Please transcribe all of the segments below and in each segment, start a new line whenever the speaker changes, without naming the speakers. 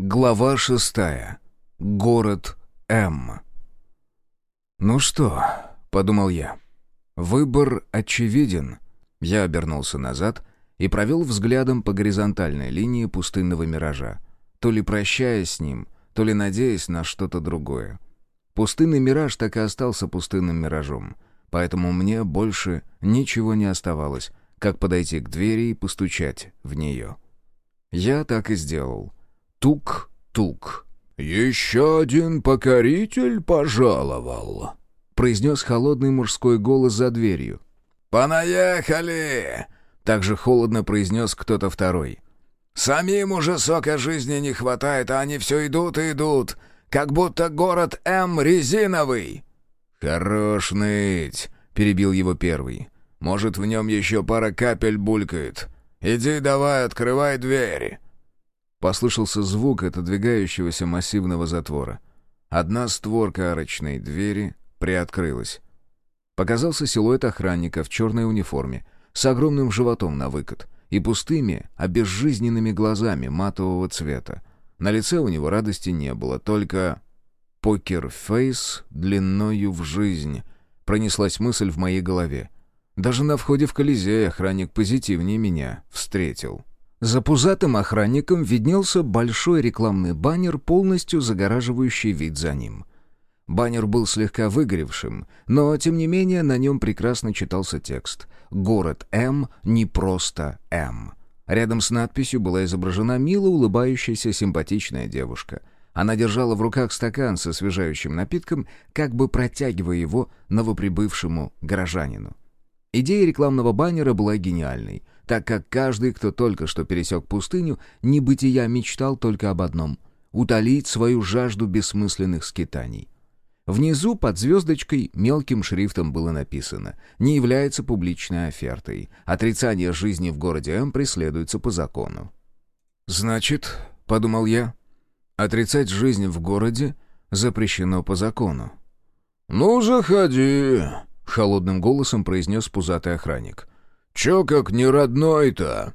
Глава шестая. Город М. «Ну что?» — подумал я. «Выбор очевиден». Я обернулся назад и провел взглядом по горизонтальной линии пустынного миража, то ли прощаясь с ним, то ли надеясь на что-то другое. Пустынный мираж так и остался пустынным миражом, поэтому мне больше ничего не оставалось, как подойти к двери и постучать в нее. Я так и сделал — Тук-тук.
«Еще один покоритель пожаловал», —
произнес холодный мужской голос за дверью.
«Понаехали!» — также холодно произнес кто-то второй. «Самим уже сока жизни не хватает, а они все идут и идут, как будто город М резиновый».
«Хорош ныть», — перебил его первый.
«Может, в нем еще пара капель булькает. Иди давай, открывай двери».
Послышался звук отодвигающегося массивного затвора. Одна створка арочной двери приоткрылась. Показался силуэт охранника в черной униформе, с огромным животом на выкат и пустыми, обезжизненными глазами матового цвета. На лице у него радости не было, только «покер-фейс длинною в жизнь», пронеслась мысль в моей голове. Даже на входе в Колизей охранник позитивнее меня встретил. За пузатым охранником виднелся большой рекламный баннер, полностью загораживающий вид за ним. Баннер был слегка выгоревшим, но, тем не менее, на нем прекрасно читался текст «Город М не просто М». Рядом с надписью была изображена мило улыбающаяся симпатичная девушка. Она держала в руках стакан со освежающим напитком, как бы протягивая его новоприбывшему горожанину. Идея рекламного баннера была гениальной — так как каждый, кто только что пересек пустыню, небытия мечтал только об одном — утолить свою жажду бессмысленных скитаний. Внизу под звездочкой мелким шрифтом было написано «Не является публичной офертой. Отрицание жизни в городе М преследуется по закону». «Значит, — подумал я, — отрицать жизнь в городе запрещено по закону».
«Ну, заходи», —
холодным голосом произнес пузатый охранник.
«Чё как не родной-то?»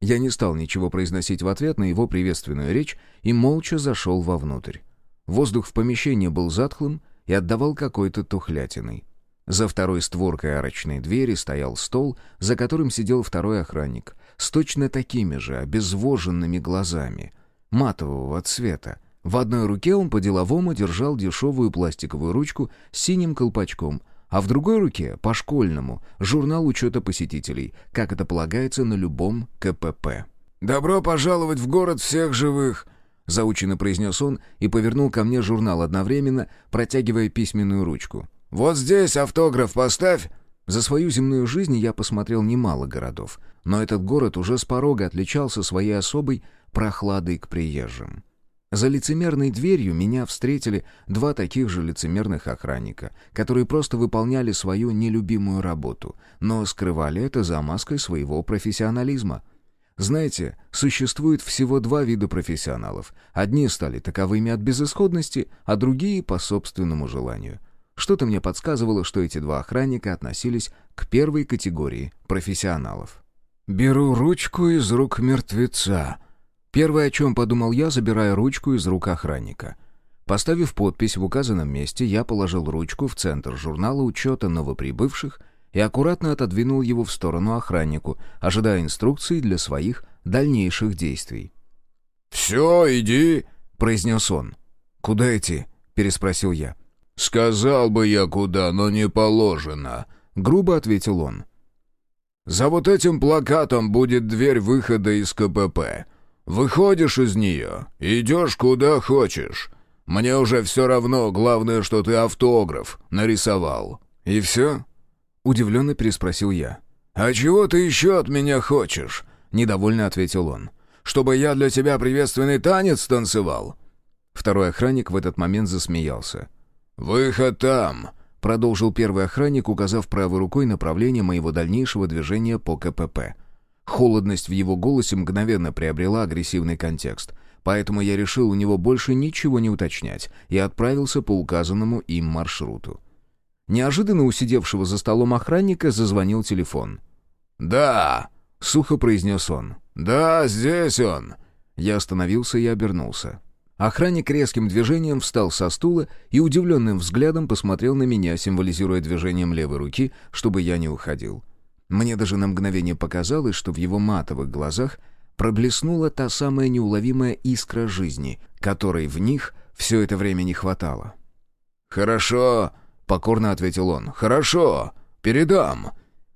Я не стал ничего произносить в ответ на его приветственную речь и молча зашел вовнутрь. Воздух в помещении был затхлым и отдавал какой-то тухлятиной. За второй створкой арочной двери стоял стол, за которым сидел второй охранник, с точно такими же обезвоженными глазами, матового цвета. В одной руке он по-деловому держал дешевую пластиковую ручку с синим колпачком, а в другой руке, по-школьному, журнал учета посетителей, как это полагается на любом КПП.
«Добро пожаловать в город всех живых!»
Заученно произнес он и повернул ко мне журнал одновременно, протягивая письменную ручку.
«Вот здесь автограф поставь!»
За свою земную жизнь я посмотрел немало городов, но этот город уже с порога отличался своей особой прохладой к приезжим. За лицемерной дверью меня встретили два таких же лицемерных охранника, которые просто выполняли свою нелюбимую работу, но скрывали это за маской своего профессионализма. Знаете, существует всего два вида профессионалов. Одни стали таковыми от безысходности, а другие — по собственному желанию. Что-то мне подсказывало, что эти два охранника относились к первой категории профессионалов.
«Беру ручку из рук мертвеца»,
Первое, о чем подумал я, забирая ручку из рук охранника. Поставив подпись в указанном месте, я положил ручку в центр журнала учета новоприбывших и аккуратно отодвинул его в сторону охраннику, ожидая инструкций для своих дальнейших действий.
«Все, иди», —
произнес он. «Куда идти?» — переспросил я.
«Сказал бы я куда, но не положено», —
грубо ответил он.
«За вот этим плакатом будет дверь выхода из КПП. Выходишь из нее, идешь куда хочешь. Мне уже все равно, главное, что ты автограф нарисовал. И все?»
Удивленно переспросил я.
«А чего ты еще от меня хочешь?»
Недовольно ответил он.
«Чтобы я для тебя приветственный танец танцевал?»
Второй охранник в этот момент засмеялся.
«Выход там!»
— продолжил первый охранник, указав правой рукой направление моего дальнейшего движения по КПП. Холодность в его голосе мгновенно приобрела агрессивный контекст, поэтому я решил у него больше ничего не уточнять и отправился по указанному им маршруту. Неожиданно у сидевшего за столом охранника зазвонил телефон.
«Да», —
сухо произнес он.
«Да, здесь он».
Я остановился и обернулся. Охранник резким движением встал со стула и удивленным взглядом посмотрел на меня, символизируя движением левой руки, чтобы я не уходил. Мне даже на мгновение показалось, что в его матовых глазах проблеснула та самая неуловимая искра жизни, которой в них все это время не хватало.
«Хорошо», — покорно ответил он, — «хорошо, передам».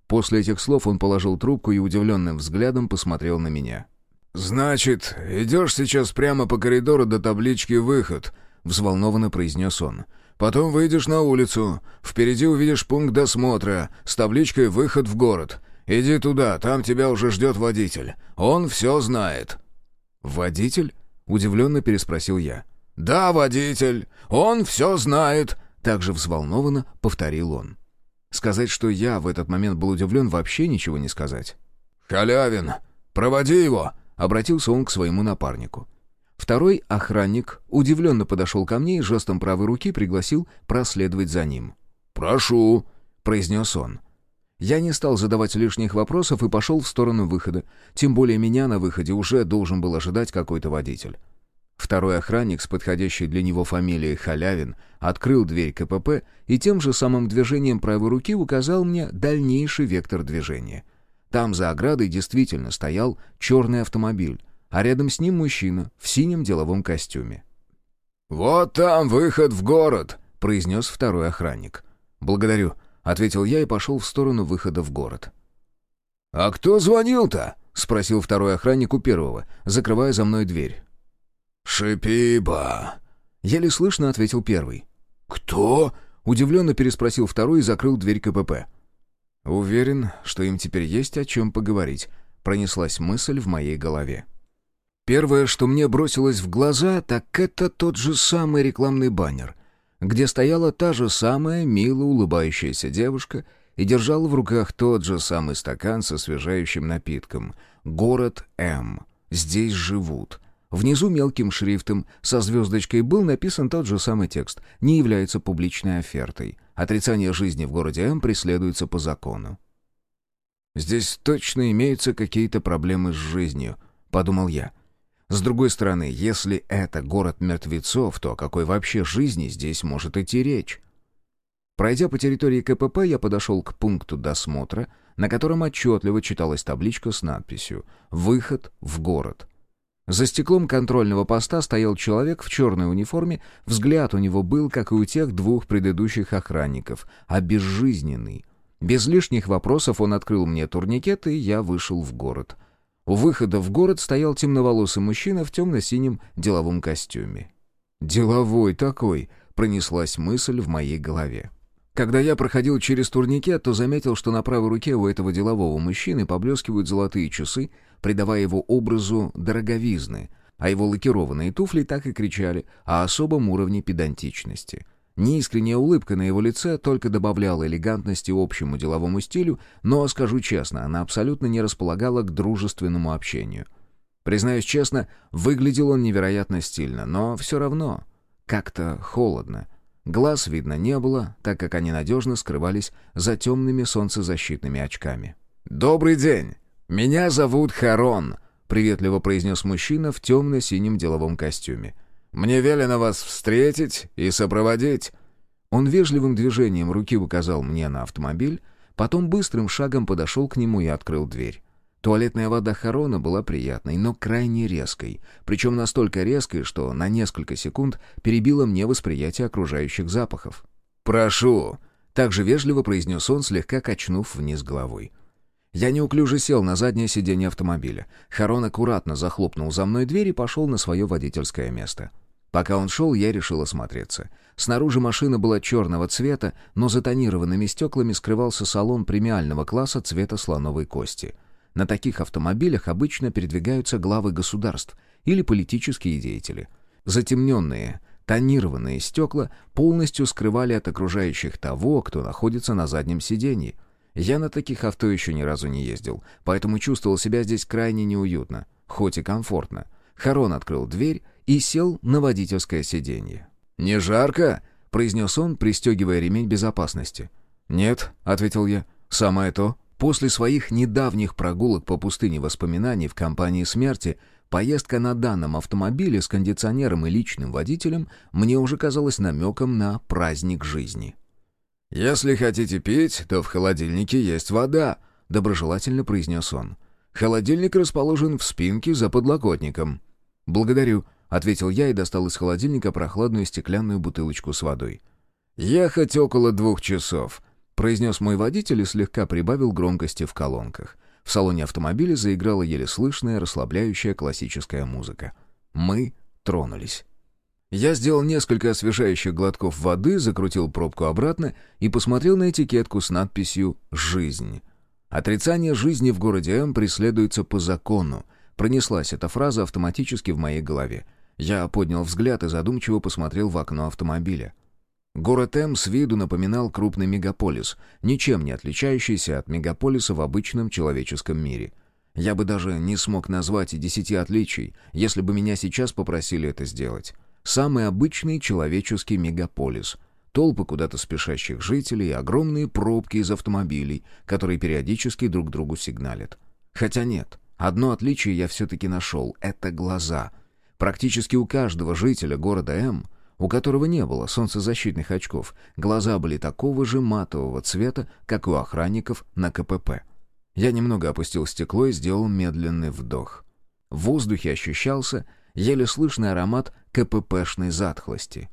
После этих слов он положил трубку и удивленным взглядом посмотрел на меня.
«Значит, идешь сейчас прямо по коридору до таблички «Выход», — взволнованно произнес он. «Потом выйдешь на улицу. Впереди увидишь пункт досмотра с табличкой «Выход в город». Иди туда, там тебя уже ждет водитель. Он все знает».
«Водитель?» — удивленно переспросил я.
«Да, водитель. Он все знает», — также взволнованно повторил он.
Сказать, что я в этот момент был удивлен, вообще ничего не сказать.
«Халявин, проводи его!»
Обратился он к своему напарнику. Второй охранник удивленно подошел ко мне и жестом правой руки пригласил проследовать за ним.
«Прошу», —
произнес он. Я не стал задавать лишних вопросов и пошел в сторону выхода. Тем более меня на выходе уже должен был ожидать какой-то водитель. Второй охранник с подходящей для него фамилией Халявин открыл дверь КПП и тем же самым движением правой руки указал мне дальнейший вектор движения — там за оградой действительно стоял черный автомобиль, а рядом с ним мужчина в синем деловом костюме.
«Вот там выход в город», —
произнес второй охранник. «Благодарю», — ответил я и пошел в сторону выхода в город.
«А кто звонил-то?»
— спросил второй охранник у первого, закрывая за мной дверь.
«Шипиба», —
еле слышно ответил первый.
«Кто?»
— удивленно переспросил второй и закрыл дверь КПП. Уверен, что им теперь есть о чем поговорить, пронеслась мысль в моей голове. Первое, что мне бросилось в глаза, так это тот же самый рекламный баннер, где стояла та же самая мило улыбающаяся девушка и держала в руках тот же самый стакан со освежающим напитком. «Город М. Здесь живут». Внизу мелким шрифтом со звездочкой был написан тот же самый текст «Не является публичной офертой». Отрицание жизни в городе М преследуется по закону. «Здесь точно имеются какие-то проблемы с жизнью», — подумал я. С другой стороны, если это город мертвецов, то о какой вообще жизни здесь может идти речь? Пройдя по территории КПП, я подошел к пункту досмотра, на котором отчетливо читалась табличка с надписью «Выход в город». За стеклом контрольного поста стоял человек в черной униформе, взгляд у него был, как и у тех двух предыдущих охранников, обезжизненный. Без лишних вопросов он открыл мне турникет, и я вышел в город. У выхода в город стоял темноволосый мужчина в темно-синем деловом костюме. «Деловой такой», — пронеслась мысль в моей голове. Когда я проходил через турникет, то заметил, что на правой руке у этого делового мужчины поблескивают золотые часы, придавая его образу дороговизны, а его лакированные туфли так и кричали о особом уровне педантичности. Неискренняя улыбка на его лице только добавляла элегантности общему деловому стилю, но, скажу честно, она абсолютно не располагала к дружественному общению. Признаюсь честно, выглядел он невероятно стильно, но все равно как-то холодно — Глаз видно не было, так как они надежно скрывались за темными солнцезащитными очками. «Добрый день! Меня зовут Харон», — приветливо произнес мужчина в темно-синем деловом костюме. «Мне велено вас встретить и сопроводить». Он вежливым движением руки указал мне на автомобиль, потом быстрым шагом подошел к нему и открыл дверь. Туалетная вода Харона была приятной, но крайне резкой, причем настолько резкой, что на несколько секунд перебило мне восприятие окружающих запахов. «Прошу!» — также вежливо произнес он, слегка качнув вниз головой. Я неуклюже сел на заднее сиденье автомобиля. Харон аккуратно захлопнул за мной дверь и пошел на свое водительское место. Пока он шел, я решил осмотреться. Снаружи машина была черного цвета, но за тонированными стеклами скрывался салон премиального класса цвета слоновой кости — на таких автомобилях обычно передвигаются главы государств или политические деятели. Затемненные, тонированные стекла полностью скрывали от окружающих того, кто находится на заднем сиденье. Я на таких авто еще ни разу не ездил, поэтому чувствовал себя здесь крайне неуютно, хоть и комфортно. Харон открыл дверь и сел на водительское сиденье. «Не жарко?» — произнес он, пристегивая ремень безопасности. «Нет», — ответил я, — «самое то». После своих недавних прогулок по пустыне воспоминаний в компании смерти поездка на данном автомобиле с кондиционером и личным водителем мне уже казалась намеком на праздник жизни.
«Если хотите пить, то в холодильнике есть вода», — доброжелательно произнес он. «Холодильник расположен в спинке за подлокотником».
«Благодарю», — ответил я и достал из холодильника прохладную стеклянную бутылочку с водой.
«Ехать около двух часов», —
произнес мой водитель и слегка прибавил громкости в колонках. В салоне автомобиля заиграла еле слышная, расслабляющая классическая музыка. Мы тронулись. Я сделал несколько освежающих глотков воды, закрутил пробку обратно и посмотрел на этикетку с надписью «Жизнь». Отрицание жизни в городе М преследуется по закону. Пронеслась эта фраза автоматически в моей голове. Я поднял взгляд и задумчиво посмотрел в окно автомобиля. Город М с виду напоминал крупный мегаполис, ничем не отличающийся от мегаполиса в обычном человеческом мире. Я бы даже не смог назвать и десяти отличий, если бы меня сейчас попросили это сделать. Самый обычный человеческий мегаполис. Толпы куда-то спешащих жителей, огромные пробки из автомобилей, которые периодически друг другу сигналят. Хотя нет, одно отличие я все-таки нашел — это глаза. Практически у каждого жителя города М у которого не было солнцезащитных очков, глаза были такого же матового цвета, как у охранников на КПП. Я немного опустил стекло и сделал медленный вдох. В воздухе ощущался еле слышный аромат КППшной затхлости.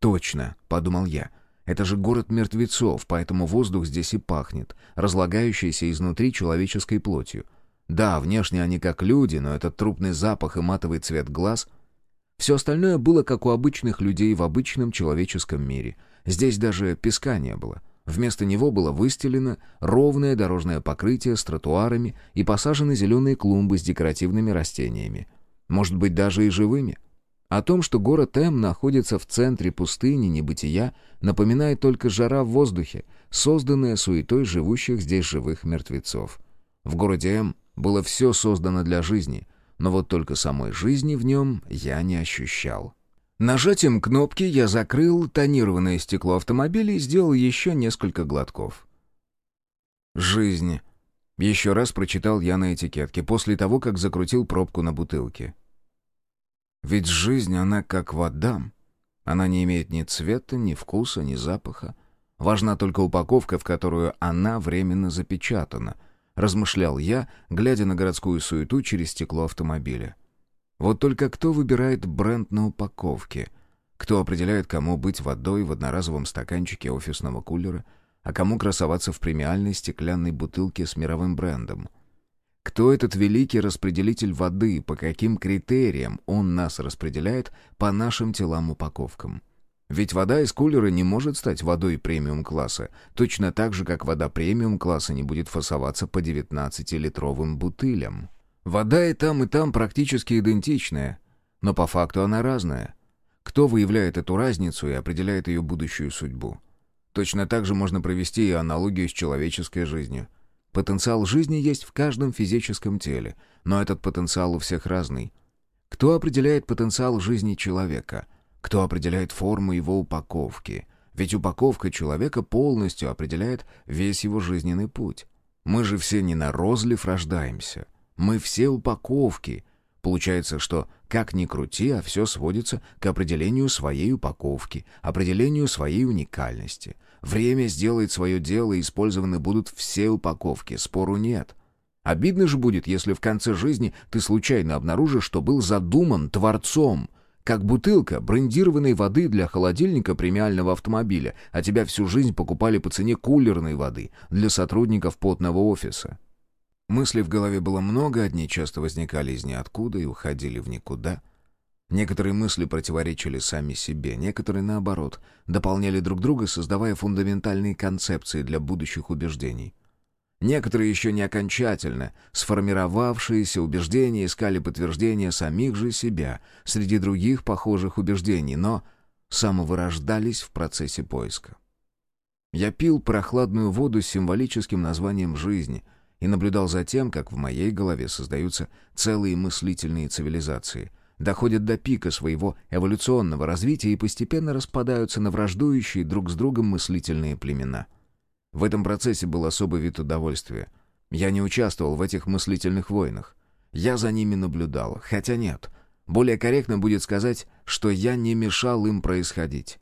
«Точно», — подумал я, — «это же город мертвецов, поэтому воздух здесь и пахнет, разлагающийся изнутри человеческой плотью. Да, внешне они как люди, но этот трупный запах и матовый цвет глаз все остальное было как у обычных людей в обычном человеческом мире. Здесь даже песка не было. Вместо него было выстелено ровное дорожное покрытие с тротуарами и посажены зеленые клумбы с декоративными растениями. Может быть, даже и живыми. О том, что город М находится в центре пустыни небытия, напоминает только жара в воздухе, созданная суетой живущих здесь живых мертвецов. В городе М было все создано для жизни — но вот только самой жизни в нем я не ощущал. Нажатием кнопки я закрыл тонированное стекло автомобиля и сделал еще несколько глотков. «Жизнь», — еще раз прочитал я на этикетке, после того, как закрутил пробку на бутылке. «Ведь жизнь, она как вода. Она не имеет ни цвета, ни вкуса, ни запаха. Важна только упаковка, в которую она временно запечатана, размышлял я, глядя на городскую суету через стекло автомобиля. Вот только кто выбирает бренд на упаковке? Кто определяет, кому быть водой в одноразовом стаканчике офисного кулера, а кому красоваться в премиальной стеклянной бутылке с мировым брендом? Кто этот великий распределитель воды, по каким критериям он нас распределяет по нашим телам-упаковкам? Ведь вода из кулера не может стать водой премиум-класса, точно так же, как вода премиум-класса не будет фасоваться по 19-литровым бутылям. Вода и там, и там практически идентичная, но по факту она разная. Кто выявляет эту разницу и определяет ее будущую судьбу? Точно так же можно провести и аналогию с человеческой жизнью. Потенциал жизни есть в каждом физическом теле, но этот потенциал у всех разный. Кто определяет потенциал жизни человека – кто определяет форму его упаковки? Ведь упаковка человека полностью определяет весь его жизненный путь. Мы же все не на розлив рождаемся. Мы все упаковки. Получается, что, как ни крути, а все сводится к определению своей упаковки, определению своей уникальности. Время сделает свое дело, и использованы будут все упаковки, спору нет. Обидно же будет, если в конце жизни ты случайно обнаружишь, что был задуман Творцом, как бутылка брендированной воды для холодильника премиального автомобиля, а тебя всю жизнь покупали по цене кулерной воды для сотрудников потного офиса. Мыслей в голове было много, одни часто возникали из ниоткуда и уходили в никуда. Некоторые мысли противоречили сами себе, некоторые, наоборот, дополняли друг друга, создавая фундаментальные концепции для будущих убеждений. Некоторые еще не окончательно сформировавшиеся убеждения искали подтверждения самих же себя среди других похожих убеждений, но самовырождались в процессе поиска. Я пил прохладную воду с символическим названием «жизнь» и наблюдал за тем, как в моей голове создаются целые мыслительные цивилизации, доходят до пика своего эволюционного развития и постепенно распадаются на враждующие друг с другом мыслительные племена — в этом процессе был особый вид удовольствия. Я не участвовал в этих мыслительных войнах. Я за ними наблюдал, хотя нет. Более корректно будет сказать, что я не мешал им происходить.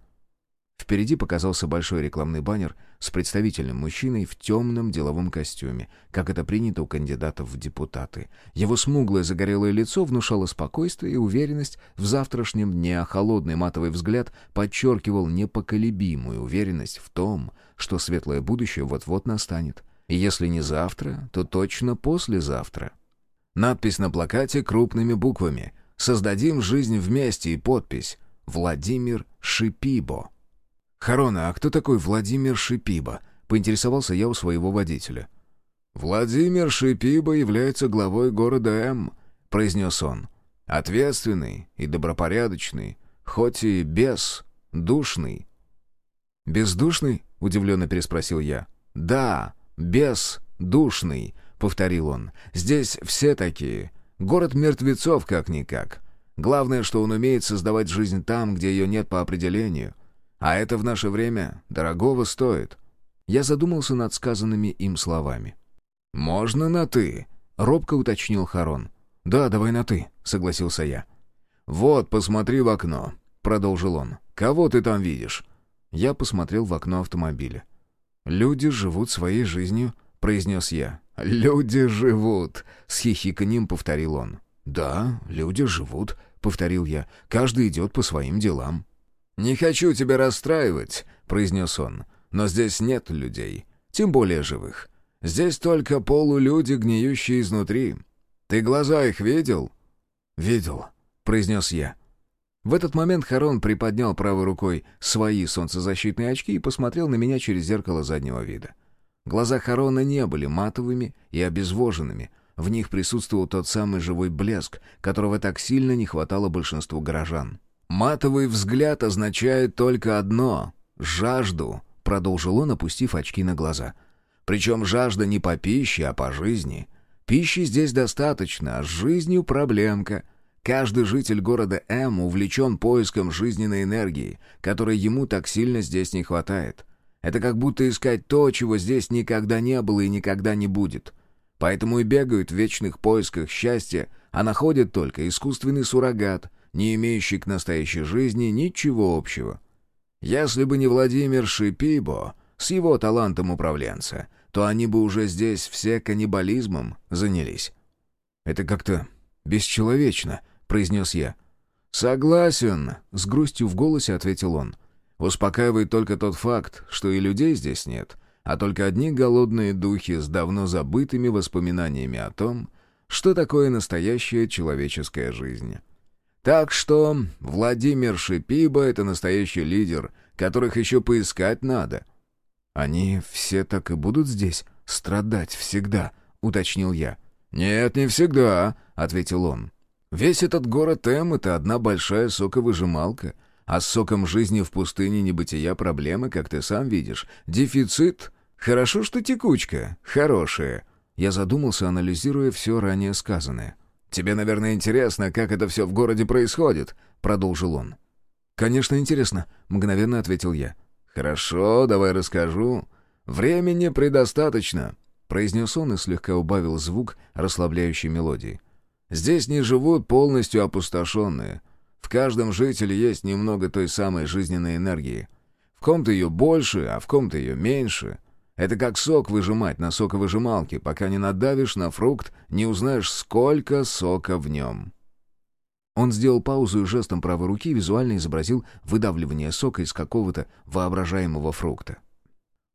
Впереди показался большой рекламный баннер с представительным мужчиной в темном деловом костюме, как это принято у кандидатов в депутаты. Его смуглое загорелое лицо внушало спокойствие и уверенность в завтрашнем дне, а холодный матовый взгляд подчеркивал непоколебимую уверенность в том, что светлое будущее вот-вот настанет. И если не завтра, то точно послезавтра. Надпись на плакате крупными буквами «Создадим жизнь вместе» и подпись «Владимир Шипибо». «Харона, а кто такой Владимир Шипиба?» — поинтересовался я у своего водителя.
«Владимир Шипиба является главой города М», — произнес он. «Ответственный и добропорядочный, хоть и бездушный».
«Бездушный?» — удивленно переспросил я. «Да, бездушный», — повторил он. «Здесь все такие. Город мертвецов как-никак. Главное, что он умеет создавать жизнь там, где ее нет по определению». А это в наше время дорогого стоит. Я задумался над сказанными им словами.
«Можно на «ты», — робко уточнил Харон.
«Да, давай на «ты», — согласился я.
«Вот, посмотри в окно», — продолжил он. «Кого ты там видишь?»
Я посмотрел в окно автомобиля. «Люди живут своей жизнью», — произнес я.
«Люди живут», — с хихиканьем повторил он.
«Да, люди живут», — повторил я. «Каждый идет по своим делам».
«Не хочу тебя расстраивать», — произнес он, — «но здесь нет людей, тем более живых. Здесь только полулюди, гниющие изнутри. Ты глаза их видел?»
«Видел», — произнес я. В этот момент Харон приподнял правой рукой свои солнцезащитные очки и посмотрел на меня через зеркало заднего вида. Глаза Харона не были матовыми и обезвоженными. В них присутствовал тот самый живой блеск, которого так сильно не хватало большинству горожан.
«Матовый взгляд означает только одно — жажду», — продолжил он, опустив очки на глаза. «Причем жажда не по пище, а по жизни. Пищи здесь достаточно, а с жизнью проблемка. Каждый житель города М увлечен поиском жизненной энергии, которой ему так сильно здесь не хватает. Это как будто искать то, чего здесь никогда не было и никогда не будет. Поэтому и бегают в вечных поисках счастья, а находят только искусственный суррогат — не имеющий к настоящей жизни ничего общего. Если бы не Владимир Шипибо с его талантом управленца, то они бы уже здесь все каннибализмом занялись.
«Это как-то бесчеловечно», — произнес я.
«Согласен», — с грустью в голосе ответил он. «Успокаивает только тот факт, что и людей здесь нет, а только одни голодные духи с давно забытыми воспоминаниями о том, что такое настоящая человеческая жизнь». Так что Владимир Шипиба — это настоящий лидер, которых еще поискать надо».
«Они все так и будут здесь страдать всегда», — уточнил я.
«Нет, не всегда», — ответил он. «Весь этот город М — это одна большая соковыжималка, а с соком жизни в пустыне небытия проблемы, как ты сам видишь. Дефицит. Хорошо, что текучка. Хорошая».
Я задумался, анализируя все ранее сказанное.
«Тебе, наверное, интересно, как это все в городе происходит», — продолжил он.
«Конечно, интересно», — мгновенно ответил я.
«Хорошо, давай расскажу. Времени предостаточно», — произнес он и слегка убавил звук расслабляющей мелодии. «Здесь не живут полностью опустошенные. В каждом жителе есть немного той самой жизненной энергии. В ком-то ее больше, а в ком-то ее меньше. Это как сок выжимать на соковыжималке, пока не надавишь на фрукт, не узнаешь, сколько сока в нем.
Он сделал паузу и жестом правой руки визуально изобразил выдавливание сока из какого-то воображаемого фрукта.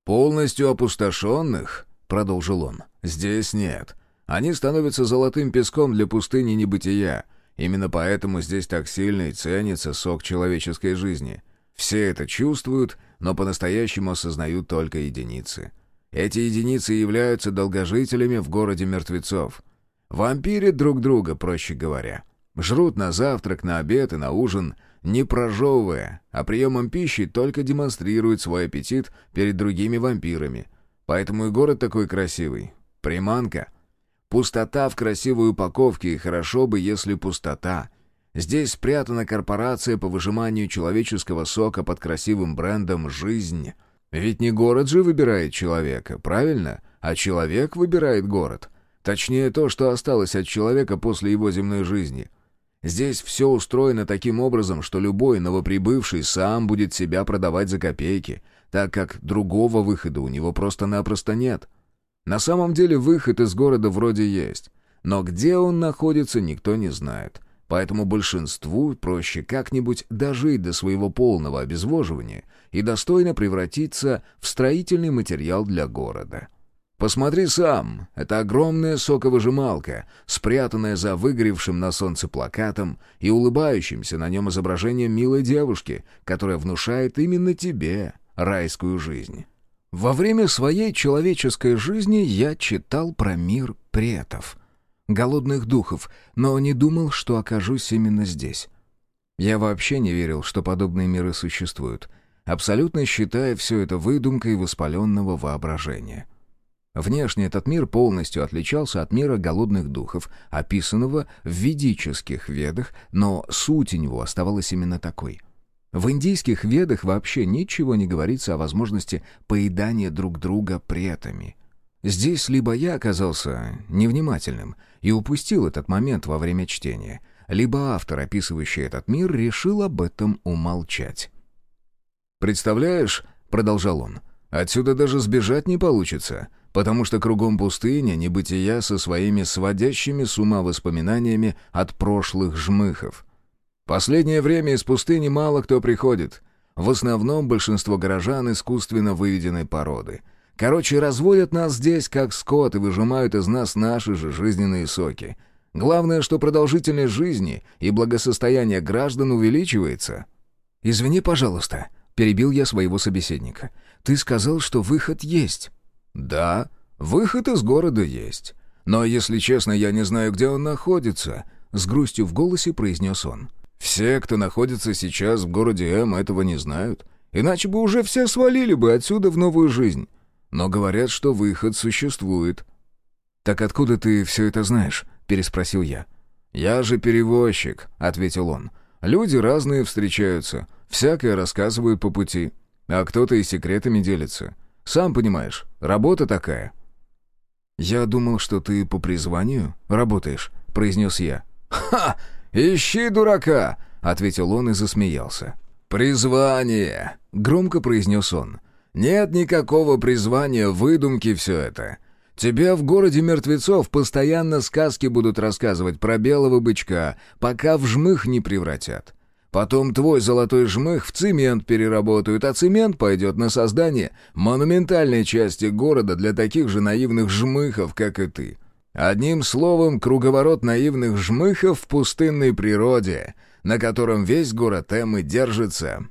«Полностью опустошенных», — продолжил он, — «здесь нет. Они становятся золотым песком для пустыни небытия. Именно поэтому здесь так сильно и ценится сок человеческой жизни. Все это чувствуют — но по-настоящему осознают только единицы. Эти единицы являются долгожителями в городе мертвецов. Вампирят друг друга, проще говоря. Жрут на завтрак, на обед и на ужин, не прожевывая, а приемом пищи только демонстрируют свой аппетит перед другими вампирами. Поэтому и город такой красивый. Приманка. Пустота в красивой упаковке, и хорошо бы, если пустота — Здесь спрятана корпорация по выжиманию человеческого сока под красивым брендом «Жизнь». Ведь не город же выбирает человека, правильно? А человек выбирает город.
Точнее, то, что осталось от человека после его земной жизни. Здесь все устроено таким образом, что любой новоприбывший сам будет себя продавать за копейки, так как другого выхода у него просто-напросто нет. На самом деле выход из города вроде есть, но где он находится, никто не знает. Поэтому большинству проще как-нибудь дожить до своего полного обезвоживания и достойно превратиться в строительный материал для города. Посмотри сам, это огромная соковыжималка, спрятанная за выгоревшим на солнце плакатом и улыбающимся на нем изображением милой девушки, которая внушает именно тебе райскую жизнь. Во время своей человеческой жизни я читал про мир претов — голодных духов, но не думал, что окажусь именно здесь. Я вообще не верил, что подобные миры существуют, абсолютно считая все это выдумкой воспаленного воображения. Внешне этот мир полностью отличался от мира голодных духов, описанного в ведических ведах, но суть у него оставалась именно такой. В индийских ведах вообще ничего не говорится о возможности поедания друг друга претами. Здесь либо я оказался невнимательным и упустил этот момент во время чтения, либо автор, описывающий этот мир, решил об этом умолчать. «Представляешь», — продолжал он, — «отсюда даже сбежать не получится, потому что кругом пустыня, небытия со своими сводящими с ума воспоминаниями от прошлых жмыхов. Последнее время из пустыни мало кто приходит. В основном большинство горожан искусственно выведенной породы — Короче, разводят нас здесь как скот и выжимают из нас наши же жизненные соки. Главное, что продолжительность жизни и благосостояние граждан увеличивается. «Извини, пожалуйста», — перебил я своего собеседника. «Ты сказал, что выход есть». «Да, выход из города есть. Но, если честно, я не знаю, где он находится», — с грустью в голосе произнес он. «Все, кто находится сейчас в городе М, этого не знают. Иначе бы уже все свалили бы отсюда в новую жизнь но говорят, что выход существует». «Так откуда ты все это знаешь?» — переспросил я. «Я же перевозчик», — ответил он. «Люди разные встречаются, всякое рассказывают по пути, а кто-то и секретами делится. Сам понимаешь, работа такая». «Я думал, что ты по призванию работаешь», — произнес я. «Ха! Ищи дурака!» — ответил он и засмеялся. «Призвание!» — громко произнес он. Нет никакого призвания, выдумки все это. Тебе в городе мертвецов постоянно сказки будут рассказывать про белого бычка, пока в жмых не превратят. Потом твой золотой жмых в цемент переработают, а цемент пойдет на создание монументальной части города для таких же наивных жмыхов, как и ты. Одним словом, круговорот наивных жмыхов в пустынной природе, на котором весь город Эмы держится.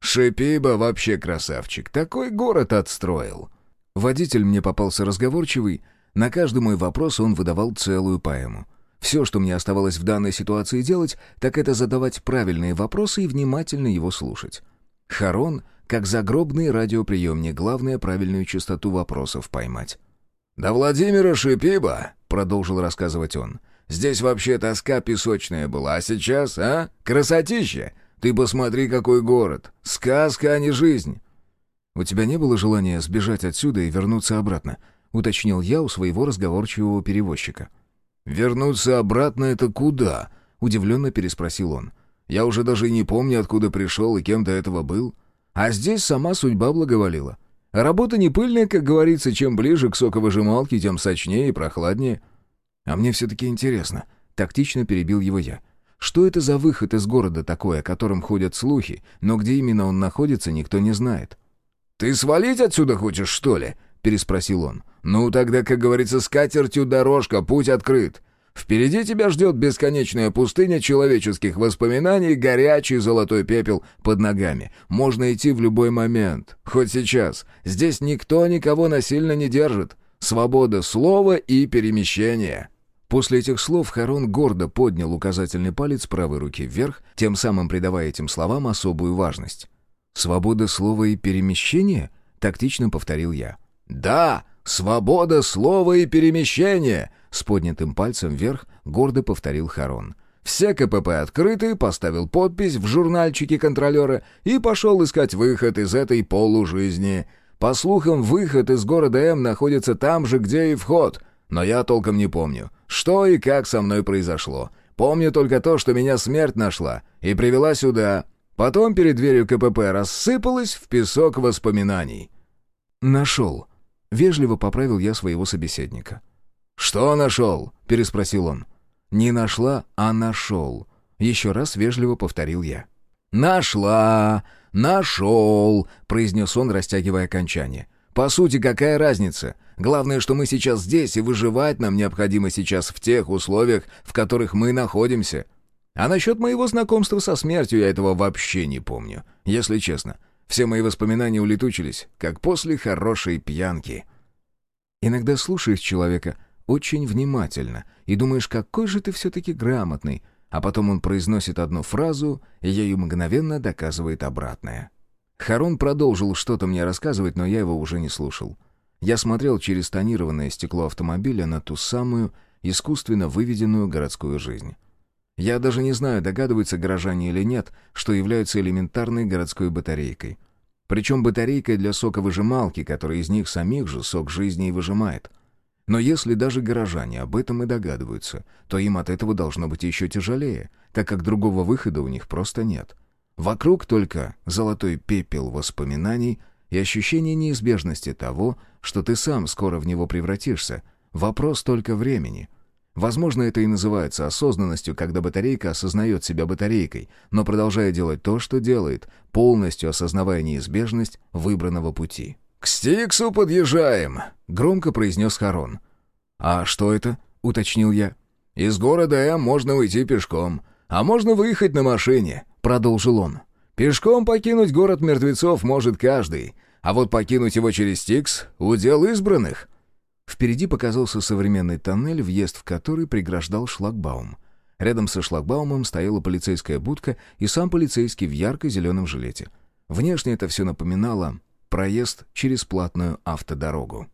Шипиба вообще красавчик, такой город отстроил. Водитель мне попался разговорчивый, на каждый мой вопрос он выдавал целую поэму. Все, что мне оставалось в данной ситуации делать, так это задавать правильные вопросы и внимательно его слушать. Харон, как загробный радиоприемник, главное правильную частоту вопросов поймать. «До Владимира Шипиба», — продолжил рассказывать он, — «здесь вообще тоска песочная была, а сейчас, а? Красотища! Ты посмотри, какой город! Сказка, а не жизнь!» «У тебя не было желания сбежать отсюда и вернуться обратно?» — уточнил я у своего разговорчивого перевозчика. «Вернуться обратно — это куда?» — удивленно переспросил он. «Я уже даже не помню, откуда пришел и кем до этого был. А здесь сама судьба благоволила. Работа не пыльная, как говорится, чем ближе к соковыжималке, тем сочнее и прохладнее». «А мне все-таки интересно», — тактично перебил его я. Что это за выход из города такой, о котором ходят слухи, но где именно он находится, никто не знает? «Ты свалить отсюда хочешь, что ли?» — переспросил он. «Ну, тогда, как говорится, с катертью дорожка, путь открыт. Впереди тебя ждет бесконечная пустыня человеческих воспоминаний, горячий золотой пепел под ногами. Можно идти в любой момент, хоть сейчас. Здесь никто никого насильно не держит. Свобода слова и перемещения». После этих слов Харон гордо поднял указательный палец правой руки вверх, тем самым придавая этим словам особую важность. «Свобода слова и перемещения?» — тактично повторил я. «Да, свобода слова и перемещения!» — с поднятым пальцем вверх гордо повторил Харон. Все КПП открыты, поставил подпись в журнальчике контролера и пошел искать выход из этой полужизни. По слухам, выход из города М находится там же, где и вход — Но я толком не помню, что и как со мной произошло. Помню только то, что меня смерть нашла и привела сюда. Потом перед дверью КПП рассыпалась в песок воспоминаний.
«Нашел». Вежливо поправил я своего собеседника.
«Что нашел?» — переспросил он.
«Не нашла, а нашел». Еще раз вежливо повторил я.
«Нашла! Нашел!» — произнес он, растягивая окончание. «По сути, какая разница? Главное, что мы сейчас здесь, и выживать нам необходимо сейчас в тех условиях, в которых мы находимся. А насчет моего знакомства со смертью я этого вообще не помню, если честно. Все мои воспоминания улетучились, как после хорошей пьянки».
Иногда слушаешь человека очень внимательно и думаешь, какой же ты все-таки грамотный, а потом он произносит одну фразу, и ею мгновенно доказывает обратное. Харон продолжил что-то мне рассказывать, но я его уже не слушал. Я смотрел через тонированное стекло автомобиля на ту самую искусственно выведенную городскую жизнь. Я даже не знаю, догадываются горожане или нет, что являются элементарной городской батарейкой. Причем батарейкой для соковыжималки, которая из них самих же сок жизни и выжимает. Но если даже горожане об этом и догадываются, то им от этого должно быть еще тяжелее, так как другого выхода у них просто нет. Вокруг только золотой пепел воспоминаний и ощущение неизбежности того, что ты сам скоро в него превратишься. Вопрос только времени. Возможно, это и называется осознанностью, когда батарейка осознает себя батарейкой, но продолжая делать то, что делает, полностью осознавая неизбежность выбранного пути.
«К Стиксу подъезжаем», — громко произнес Харон.
«А что это?» — уточнил я.
«Из города М можно уйти пешком, а можно выехать на машине», — продолжил он. «Пешком покинуть город мертвецов может каждый, а вот покинуть его через Стикс — удел избранных».
Впереди показался современный тоннель, въезд в который преграждал шлагбаум. Рядом со шлагбаумом стояла полицейская будка и сам полицейский в ярко-зеленом жилете. Внешне это все напоминало проезд через платную автодорогу.